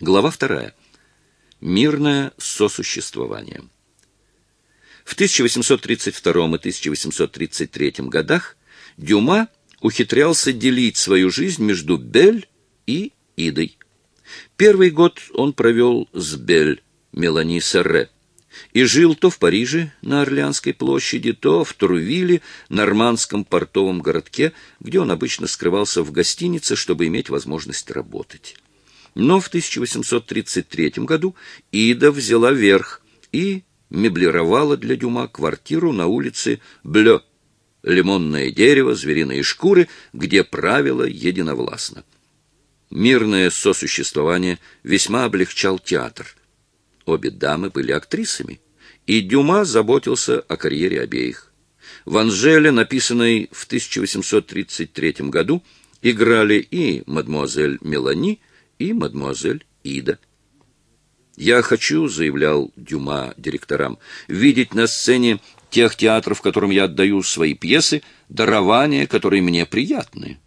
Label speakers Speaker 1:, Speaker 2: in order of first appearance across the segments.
Speaker 1: Глава вторая. Мирное сосуществование. В 1832 и 1833 годах Дюма ухитрялся делить свою жизнь между Бель и Идой. Первый год он провел с Бель, Мелани Серре, и жил то в Париже, на Орлеанской площади, то в Турвиле, нормандском портовом городке, где он обычно скрывался в гостинице, чтобы иметь возможность работать. Но в 1833 году Ида взяла верх и меблировала для Дюма квартиру на улице Блё, лимонное дерево, звериные шкуры, где правило единовластно. Мирное сосуществование весьма облегчал театр. Обе дамы были актрисами, и Дюма заботился о карьере обеих. В «Анжеле», написанной в 1833 году, играли и мадемуазель Мелани, и мадемуазель Ида. «Я хочу», — заявлял Дюма директорам, — «видеть на сцене тех театров, которым я отдаю свои пьесы, дарования, которые мне приятны».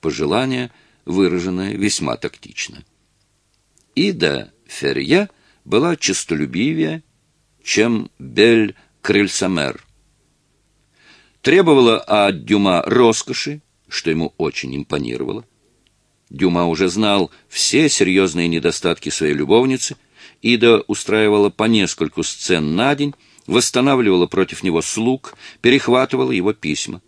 Speaker 1: Пожелание, выраженное весьма тактично. Ида Ферье была честолюбивее, чем Бель Крыльсамер. Требовала от Дюма роскоши, что ему очень импонировало. Дюма уже знал все серьезные недостатки своей любовницы. Ида устраивала по нескольку сцен на день, восстанавливала против него слуг, перехватывала его письма.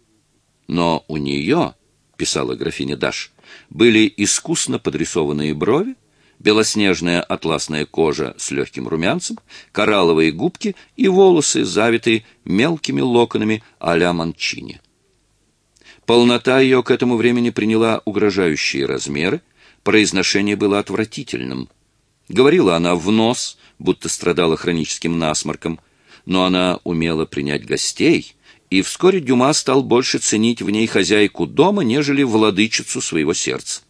Speaker 1: Но у нее, писала графиня Даш, были искусно подрисованные брови, белоснежная атласная кожа с легким румянцем, коралловые губки и волосы, завитые мелкими локонами а-ля Манчини. Полнота ее к этому времени приняла угрожающие размеры, произношение было отвратительным. Говорила она в нос, будто страдала хроническим насморком, но она умела принять гостей, и вскоре Дюма стал больше ценить в ней хозяйку дома, нежели владычицу своего сердца.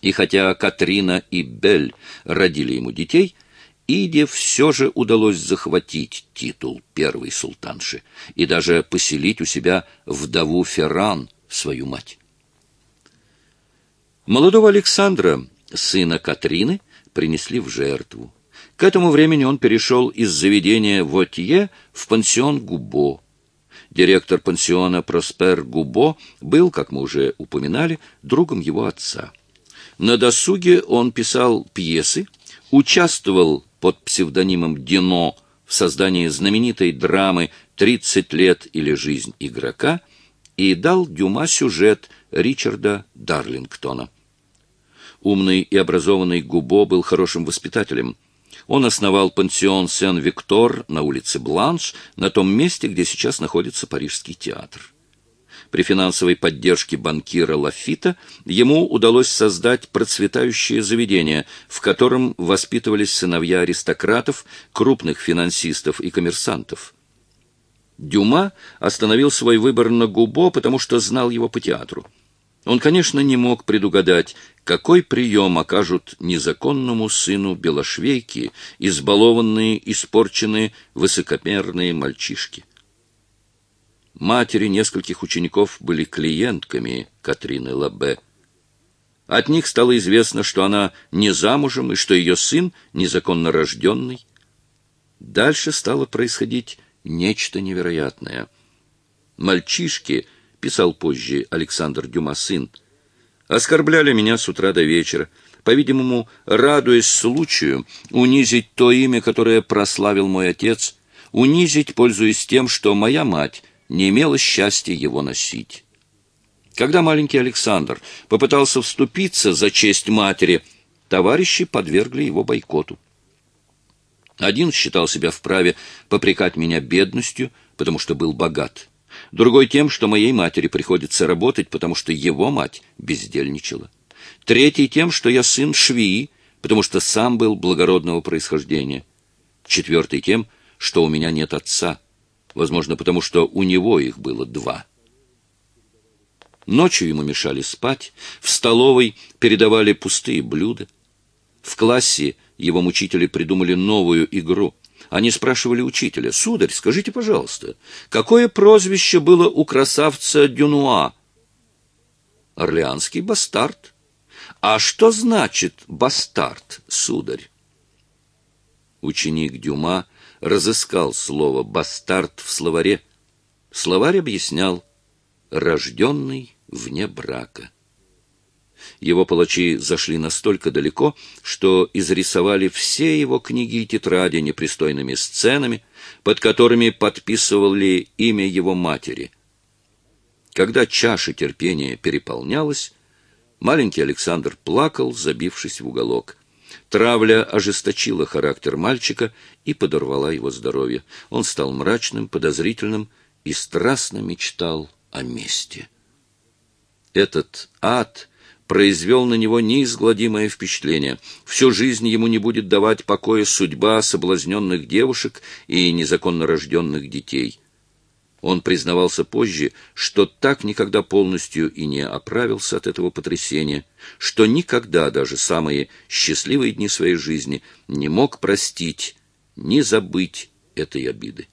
Speaker 1: И хотя Катрина и Бель родили ему детей, Иде все же удалось захватить титул первой султанши и даже поселить у себя вдову Ферран, свою мать. Молодого Александра, сына Катрины, принесли в жертву. К этому времени он перешел из заведения Вотье в пансион Губо. Директор пансиона Проспер Губо был, как мы уже упоминали, другом его отца. На досуге он писал пьесы, участвовал под псевдонимом Дино в создании знаменитой драмы «Тридцать лет или жизнь игрока» и дал Дюма сюжет Ричарда Дарлингтона. Умный и образованный Губо был хорошим воспитателем. Он основал пансион Сен-Виктор на улице Бланш, на том месте, где сейчас находится Парижский театр. При финансовой поддержке банкира Лафита ему удалось создать процветающее заведение, в котором воспитывались сыновья аристократов, крупных финансистов и коммерсантов. Дюма остановил свой выбор на Губо, потому что знал его по театру. Он, конечно, не мог предугадать, какой прием окажут незаконному сыну Белошвейки избалованные, испорченные, высокомерные мальчишки. Матери нескольких учеников были клиентками Катрины Лабе. От них стало известно, что она не замужем и что ее сын незаконно рожденный. Дальше стало происходить нечто невероятное. Мальчишки, писал позже Александр Дюма сын, оскорбляли меня с утра до вечера, по-видимому, радуясь случаю унизить то имя, которое прославил мой отец, унизить, пользуясь тем, что моя мать не имела счастья его носить. Когда маленький Александр попытался вступиться за честь матери, товарищи подвергли его бойкоту. Один считал себя вправе попрекать меня бедностью, потому что был богат. Другой тем, что моей матери приходится работать, потому что его мать бездельничала. Третий тем, что я сын швеи, потому что сам был благородного происхождения. Четвертый тем, что у меня нет отца, Возможно, потому что у него их было два. Ночью ему мешали спать, в столовой передавали пустые блюда. В классе его мучители придумали новую игру. Они спрашивали учителя, «Сударь, скажите, пожалуйста, какое прозвище было у красавца Дюнуа?» «Орлеанский бастард». А что значит бастард, сударь? Ученик Дюма разыскал слово «бастард» в словаре. Словарь объяснял «рожденный вне брака». Его палачи зашли настолько далеко, что изрисовали все его книги и тетради непристойными сценами, под которыми подписывали имя его матери. Когда чаша терпения переполнялась, маленький Александр плакал, забившись в уголок. Травля ожесточила характер мальчика и подорвала его здоровье. Он стал мрачным, подозрительным и страстно мечтал о мести. Этот ад произвел на него неизгладимое впечатление. Всю жизнь ему не будет давать покоя судьба соблазненных девушек и незаконно рожденных детей. Он признавался позже, что так никогда полностью и не оправился от этого потрясения, что никогда даже самые счастливые дни своей жизни не мог простить, не забыть этой обиды.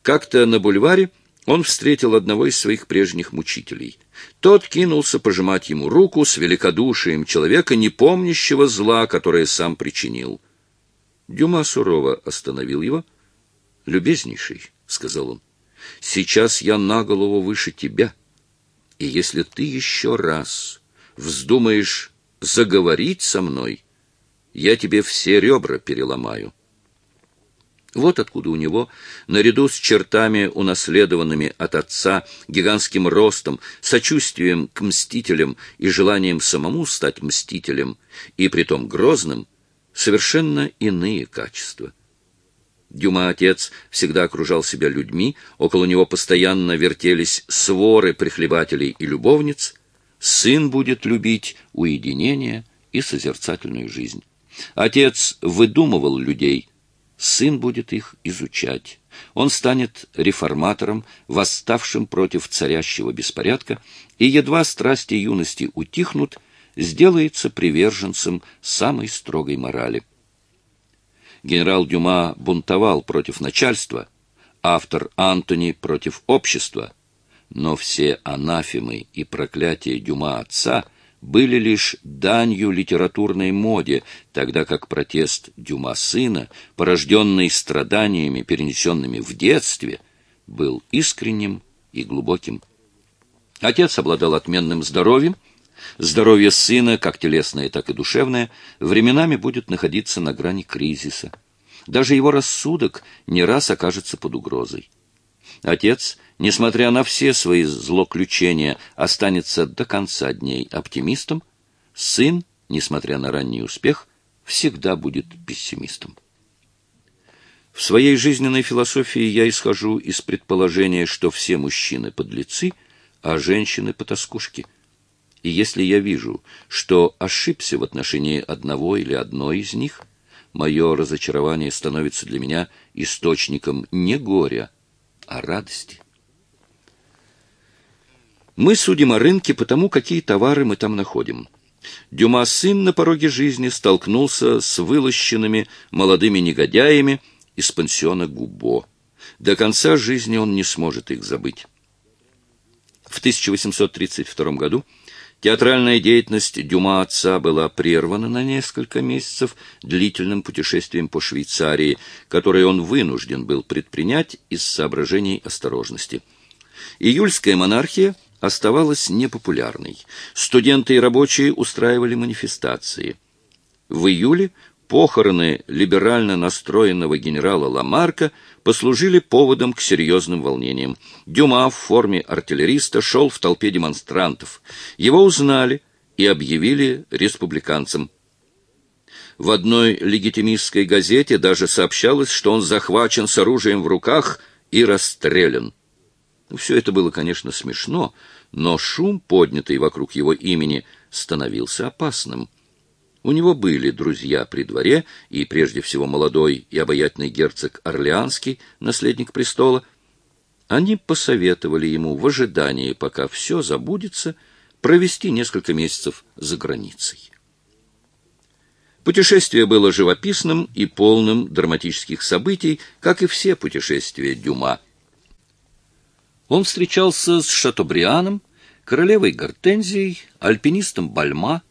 Speaker 1: Как-то на бульваре он встретил одного из своих прежних мучителей. Тот кинулся пожимать ему руку с великодушием человека, не помнящего зла, которое сам причинил. Дюма сурово остановил его. «Любезнейший», — сказал он, — «сейчас я на голову выше тебя, и если ты еще раз вздумаешь заговорить со мной, я тебе все ребра переломаю». Вот откуда у него, наряду с чертами, унаследованными от отца, гигантским ростом, сочувствием к мстителям и желанием самому стать мстителем, и притом грозным, совершенно иные качества. Дюма отец всегда окружал себя людьми, около него постоянно вертелись своры прихлебателей и любовниц. Сын будет любить уединение и созерцательную жизнь. Отец выдумывал людей – сын будет их изучать. Он станет реформатором, восставшим против царящего беспорядка, и едва страсти юности утихнут, сделается приверженцем самой строгой морали. Генерал Дюма бунтовал против начальства, автор Антони против общества, но все анафемы и проклятия Дюма отца были лишь данью литературной моде, тогда как протест Дюма сына, порожденный страданиями, перенесенными в детстве, был искренним и глубоким. Отец обладал отменным здоровьем, здоровье сына, как телесное, так и душевное, временами будет находиться на грани кризиса. Даже его рассудок не раз окажется под угрозой. Отец несмотря на все свои злоключения, останется до конца дней оптимистом, сын, несмотря на ранний успех, всегда будет пессимистом. В своей жизненной философии я исхожу из предположения, что все мужчины – подлецы, а женщины – потаскушки. И если я вижу, что ошибся в отношении одного или одной из них, мое разочарование становится для меня источником не горя, а радости. Мы судим о рынке по тому, какие товары мы там находим. Дюма сын на пороге жизни столкнулся с вылощенными молодыми негодяями из пансиона Губо. До конца жизни он не сможет их забыть. В 1832 году театральная деятельность Дюма отца была прервана на несколько месяцев длительным путешествием по Швейцарии, которое он вынужден был предпринять из соображений осторожности. Июльская монархия оставалась непопулярной. Студенты и рабочие устраивали манифестации. В июле похороны либерально настроенного генерала Ламарка послужили поводом к серьезным волнениям. Дюма в форме артиллериста шел в толпе демонстрантов. Его узнали и объявили республиканцем. В одной легитимистской газете даже сообщалось, что он захвачен с оружием в руках и расстрелян. Все это было, конечно, смешно, но шум, поднятый вокруг его имени, становился опасным. У него были друзья при дворе, и прежде всего молодой и обаятельный герцог Орлеанский, наследник престола. Они посоветовали ему в ожидании, пока все забудется, провести несколько месяцев за границей. Путешествие было живописным и полным драматических событий, как и все путешествия Дюма. Он встречался с Шатобрианом, королевой Гортензией, альпинистом Бальма.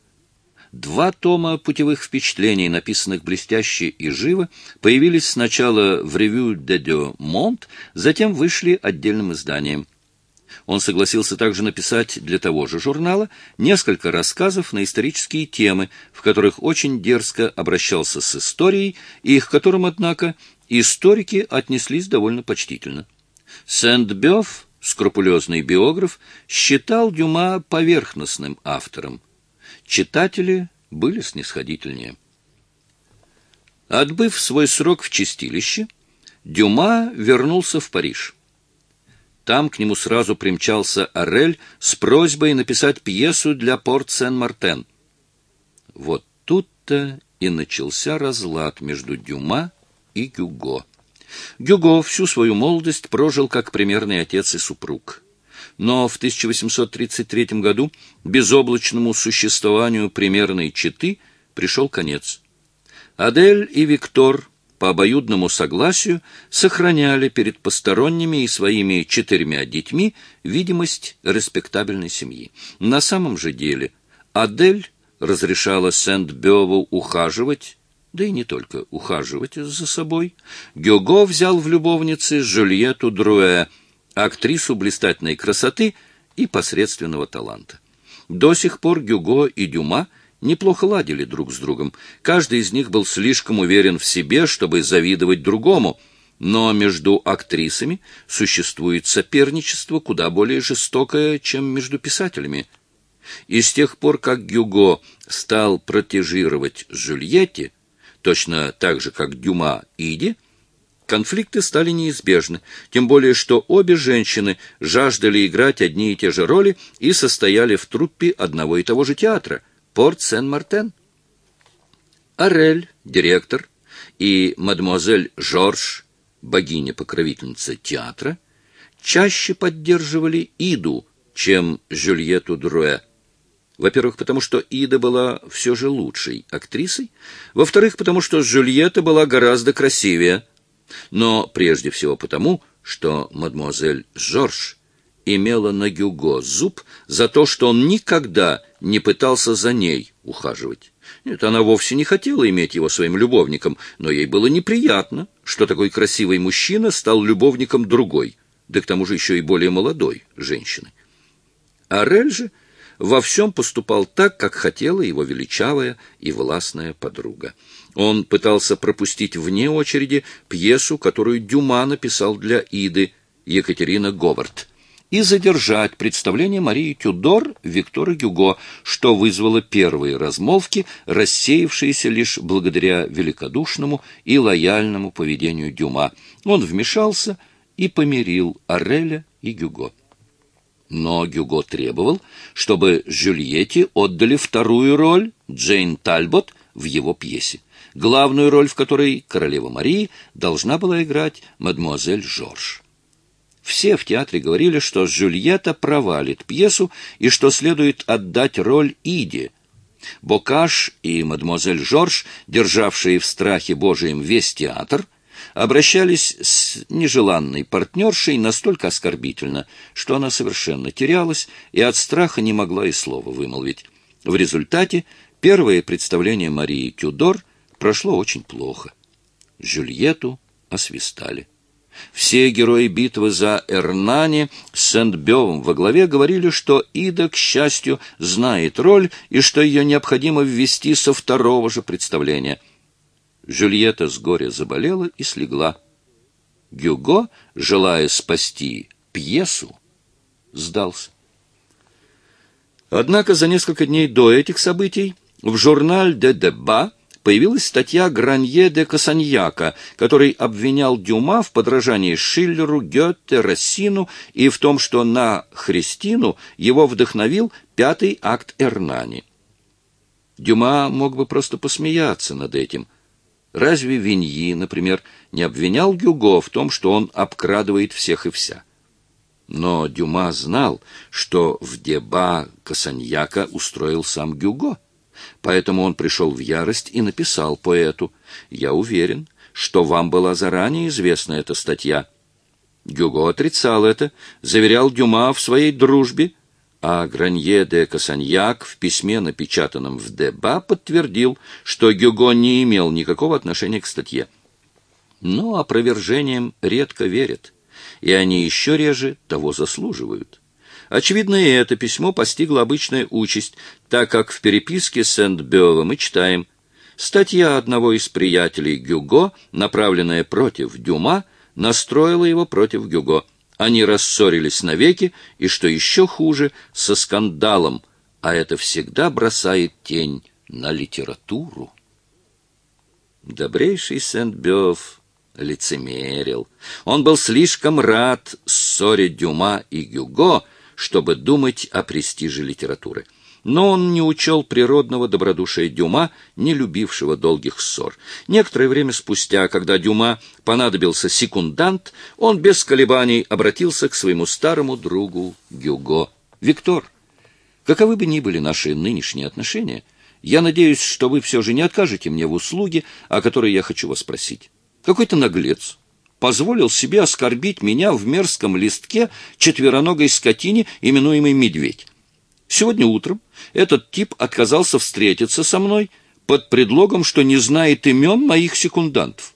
Speaker 1: Два тома путевых впечатлений, написанных блестяще и живо, появились сначала в «Ревю де де Монт», затем вышли отдельным изданием. Он согласился также написать для того же журнала несколько рассказов на исторические темы, в которых очень дерзко обращался с историей, и к которым, однако, историки отнеслись довольно почтительно. Сент-Бёв, скрупулезный биограф, считал Дюма поверхностным автором. Читатели были снисходительнее. Отбыв свой срок в чистилище, Дюма вернулся в Париж. Там к нему сразу примчался Орель с просьбой написать пьесу для Порт-Сен-Мартен. Вот тут-то и начался разлад между Дюма и Гюго. Гюго всю свою молодость прожил как примерный отец и супруг. Но в 1833 году безоблачному существованию примерной четы пришел конец. Адель и Виктор по обоюдному согласию сохраняли перед посторонними и своими четырьмя детьми видимость респектабельной семьи. На самом же деле Адель разрешала Сент-Беву ухаживать, да и не только ухаживать за собой. Гюго взял в любовницы Жюльету Друэ, актрису блистательной красоты и посредственного таланта. До сих пор Гюго и Дюма – неплохо ладили друг с другом. Каждый из них был слишком уверен в себе, чтобы завидовать другому. Но между актрисами существует соперничество куда более жестокое, чем между писателями. И с тех пор, как Гюго стал протежировать Жюльетте, точно так же, как Дюма Иди, конфликты стали неизбежны, тем более что обе женщины жаждали играть одни и те же роли и состояли в труппе одного и того же театра — порт Сен-Мартен. Арель, директор, и мадемуазель Жорж, богиня-покровительница театра, чаще поддерживали Иду, чем Жюльету Друэ. Во-первых, потому что Ида была все же лучшей актрисой, во-вторых, потому что Жюльетта была гораздо красивее, но прежде всего потому, что мадемуазель Жорж имела на Гюго зуб за то, что он никогда не пытался за ней ухаживать. Нет, она вовсе не хотела иметь его своим любовником, но ей было неприятно, что такой красивый мужчина стал любовником другой, да к тому же еще и более молодой женщины. Арель же во всем поступал так, как хотела его величавая и властная подруга. Он пытался пропустить вне очереди пьесу, которую Дюма написал для Иды, Екатерина Говард — и задержать представление Марии Тюдор Виктора Гюго, что вызвало первые размолвки, рассеявшиеся лишь благодаря великодушному и лояльному поведению Дюма. Он вмешался и помирил Ореля и Гюго. Но Гюго требовал, чтобы Жюльетте отдали вторую роль, Джейн Тальбот, в его пьесе, главную роль в которой королева Марии должна была играть мадемуазель Жорж. Все в театре говорили, что Жюльетта провалит пьесу и что следует отдать роль Иде. Бокаш и мадемуазель Жорж, державшие в страхе Божием весь театр, обращались с нежеланной партнершей настолько оскорбительно, что она совершенно терялась и от страха не могла и слова вымолвить. В результате первое представление Марии Тюдор прошло очень плохо. Жюльетту освистали. Все герои битвы за Эрнани с Сент-Бевом во главе говорили, что Ида, к счастью, знает роль и что ее необходимо ввести со второго же представления. Жюльетта с горя заболела и слегла. Гюго, желая спасти пьесу, сдался. Однако за несколько дней до этих событий в журнале «Де Деба» появилась статья Гранье де Касаньяка, который обвинял Дюма в подражании Шиллеру, Гёте, Рассину и в том, что на Христину его вдохновил пятый акт Эрнани. Дюма мог бы просто посмеяться над этим. Разве Виньи, например, не обвинял Гюго в том, что он обкрадывает всех и вся? Но Дюма знал, что в деба Касаньяка устроил сам Гюго. Поэтому он пришел в ярость и написал поэту «Я уверен, что вам была заранее известна эта статья». Гюго отрицал это, заверял Дюма в своей дружбе, а Гранье де Касаньяк в письме, напечатанном в Деба, подтвердил, что Гюго не имел никакого отношения к статье. Но опровержением редко верят, и они еще реже того заслуживают. Очевидно, и это письмо постигло обычная участь, так как в переписке с Сент-Бёва мы читаем «Статья одного из приятелей Гюго, направленная против Дюма, настроила его против Гюго. Они рассорились навеки, и, что еще хуже, со скандалом, а это всегда бросает тень на литературу». Добрейший Сент-Бёв лицемерил. Он был слишком рад ссоре Дюма и Гюго, чтобы думать о престиже литературы. Но он не учел природного добродушия Дюма, не любившего долгих ссор. Некоторое время спустя, когда Дюма понадобился секундант, он без колебаний обратился к своему старому другу Гюго. «Виктор, каковы бы ни были наши нынешние отношения, я надеюсь, что вы все же не откажете мне в услуге, о которой я хочу вас спросить. Какой-то наглец позволил себе оскорбить меня в мерзком листке четвероногой скотине, именуемой «Медведь». Сегодня утром этот тип отказался встретиться со мной под предлогом, что не знает имен моих секундантов.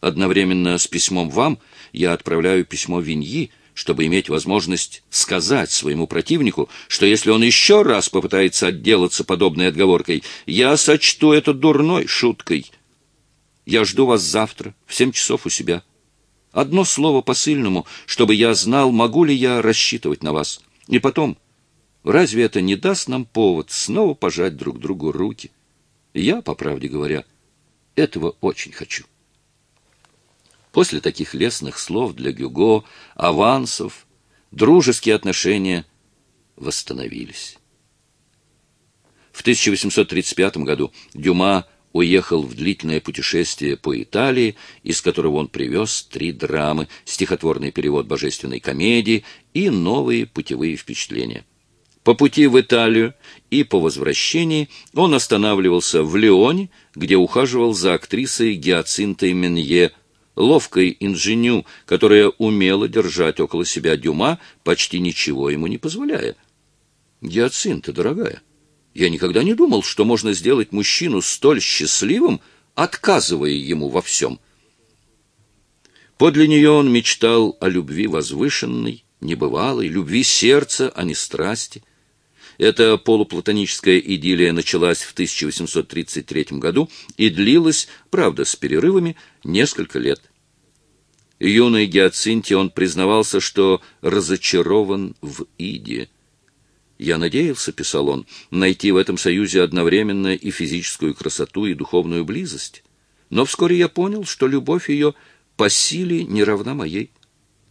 Speaker 1: Одновременно с письмом вам я отправляю письмо Виньи, чтобы иметь возможность сказать своему противнику, что если он еще раз попытается отделаться подобной отговоркой, я сочту это дурной шуткой. Я жду вас завтра в семь часов у себя. Одно слово посыльному, чтобы я знал, могу ли я рассчитывать на вас. И потом, разве это не даст нам повод снова пожать друг другу руки? Я, по правде говоря, этого очень хочу. После таких лестных слов для Гюго, авансов, дружеские отношения восстановились. В 1835 году Дюма уехал в длительное путешествие по Италии, из которого он привез три драмы, стихотворный перевод божественной комедии и новые путевые впечатления. По пути в Италию и по возвращении он останавливался в Лионе, где ухаживал за актрисой Гиацинтой Менье, ловкой инженю, которая умела держать около себя Дюма, почти ничего ему не позволяя. «Гиацинта, дорогая, я никогда не думал, что можно сделать мужчину столь счастливым, отказывая ему во всем. Подле нее он мечтал о любви возвышенной, небывалой, любви сердца, а не страсти. Эта полуплатоническая идиллия началась в 1833 году и длилась, правда, с перерывами, несколько лет. Юной Гиацинте он признавался, что разочарован в Иде – «Я надеялся, — писал он, — найти в этом союзе одновременно и физическую красоту, и духовную близость. Но вскоре я понял, что любовь ее по силе не равна моей.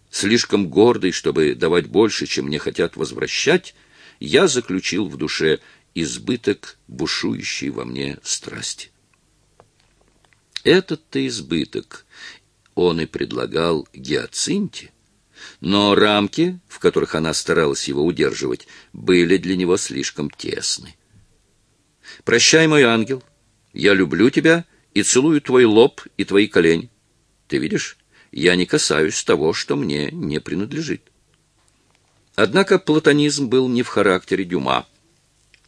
Speaker 1: Слишком гордый, чтобы давать больше, чем мне хотят возвращать, я заключил в душе избыток бушующей во мне страсти. Этот-то избыток он и предлагал Гиацинте, но рамки, в которых она старалась его удерживать, были для него слишком тесны. «Прощай, мой ангел, я люблю тебя и целую твой лоб и твои колени. Ты видишь, я не касаюсь того, что мне не принадлежит». Однако платонизм был не в характере Дюма.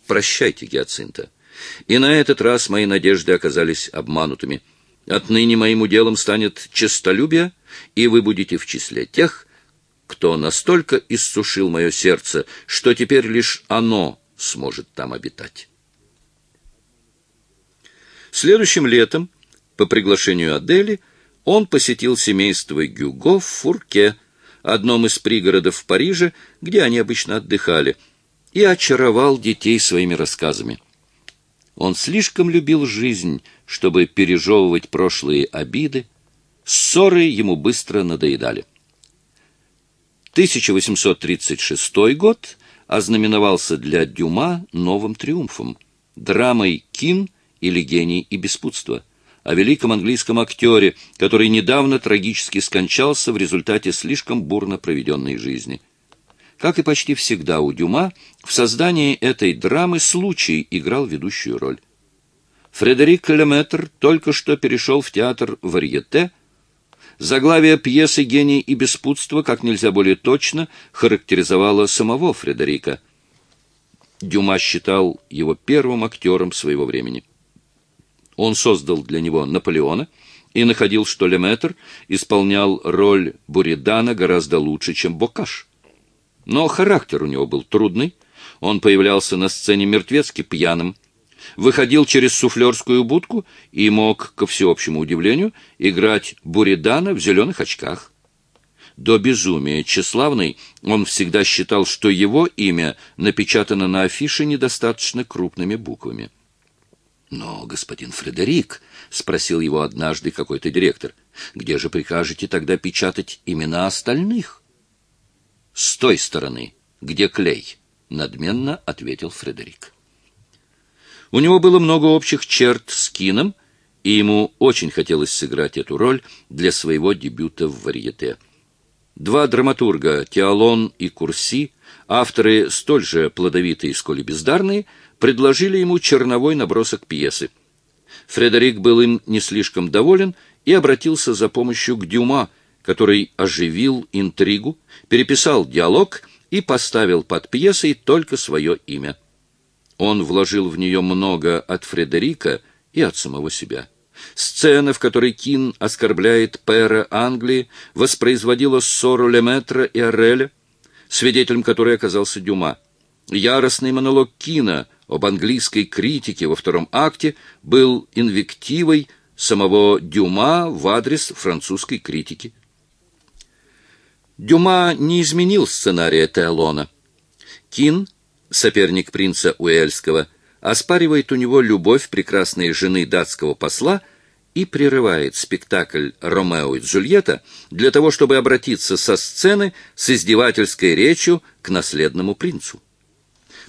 Speaker 1: «Прощайте, Гиацинта. И на этот раз мои надежды оказались обманутыми. Отныне моим уделом станет честолюбие, и вы будете в числе тех, кто настолько иссушил мое сердце, что теперь лишь оно сможет там обитать. Следующим летом, по приглашению Адели, он посетил семейство Гюго в Фурке, одном из пригородов в Париже, где они обычно отдыхали, и очаровал детей своими рассказами. Он слишком любил жизнь, чтобы пережевывать прошлые обиды, ссоры ему быстро надоедали. 1836 год ознаменовался для Дюма новым триумфом – драмой «Кин» или «Гений и беспутство», о великом английском актере, который недавно трагически скончался в результате слишком бурно проведенной жизни. Как и почти всегда у Дюма, в создании этой драмы случай играл ведущую роль. Фредерик Леметр только что перешел в театр «Варьете», Заглавие пьесы «Гений и беспутство» как нельзя более точно характеризовало самого Фредерика. Дюма считал его первым актером своего времени. Он создал для него Наполеона и находил, что Леметр исполнял роль Буридана гораздо лучше, чем Бокаш. Но характер у него был трудный, он появлялся на сцене мертвецки пьяным, выходил через суфлерскую будку и мог, ко всеобщему удивлению, играть Буридана в зеленых очках. До безумия тщеславный он всегда считал, что его имя напечатано на афише недостаточно крупными буквами. «Но, господин Фредерик», — спросил его однажды какой-то директор, — «где же прикажете тогда печатать имена остальных?» «С той стороны, где клей», — надменно ответил Фредерик. У него было много общих черт с Кином, и ему очень хотелось сыграть эту роль для своего дебюта в варьете. Два драматурга, Теолон и Курси, авторы столь же плодовитые, сколь и бездарные, предложили ему черновой набросок пьесы. Фредерик был им не слишком доволен и обратился за помощью к Дюма, который оживил интригу, переписал диалог и поставил под пьесой только свое имя. Он вложил в нее много от Фредерика и от самого себя. Сцена, в которой Кин оскорбляет пэра Англии, воспроизводила ссору Леметра и Ореля, свидетелем которой оказался Дюма. Яростный монолог Кина об английской критике во втором акте был инвективой самого Дюма в адрес французской критики. Дюма не изменил сценария Теолона. Кин, соперник принца Уэльского, оспаривает у него любовь прекрасной жены датского посла и прерывает спектакль «Ромео и Джульетта» для того, чтобы обратиться со сцены с издевательской речью к наследному принцу.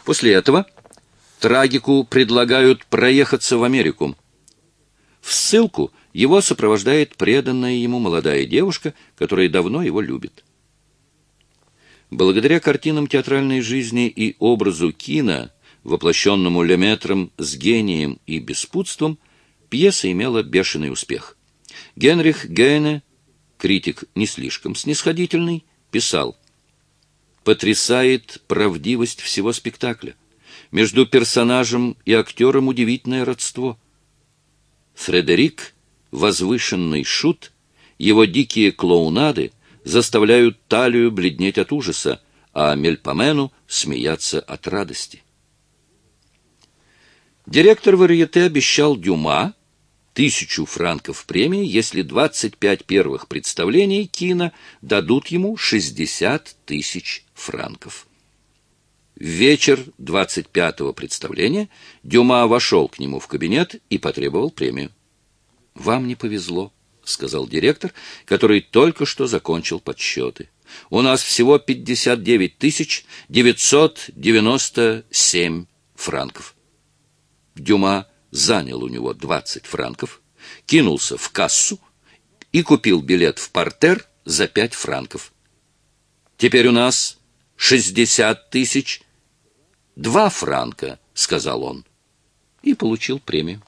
Speaker 1: После этого трагику предлагают проехаться в Америку. В ссылку его сопровождает преданная ему молодая девушка, которая давно его любит. Благодаря картинам театральной жизни и образу Кина, воплощенному Леметром с гением и беспутством, пьеса имела бешеный успех. Генрих Гейне, критик не слишком снисходительный, писал «Потрясает правдивость всего спектакля. Между персонажем и актером удивительное родство. Фредерик — возвышенный шут, его дикие клоунады — заставляют талию бледнеть от ужаса, а Мельпомену смеяться от радости. Директор Варьете обещал Дюма тысячу франков премии, если 25 первых представлений кино дадут ему 60 тысяч франков. В вечер 25-го представления Дюма вошел к нему в кабинет и потребовал премию. «Вам не повезло», — сказал директор, который только что закончил подсчеты. «У нас всего 59 тысяч 997 франков». Дюма занял у него 20 франков, кинулся в кассу и купил билет в портер за 5 франков. «Теперь у нас 60 тысяч 2 франка», — сказал он, и получил премию.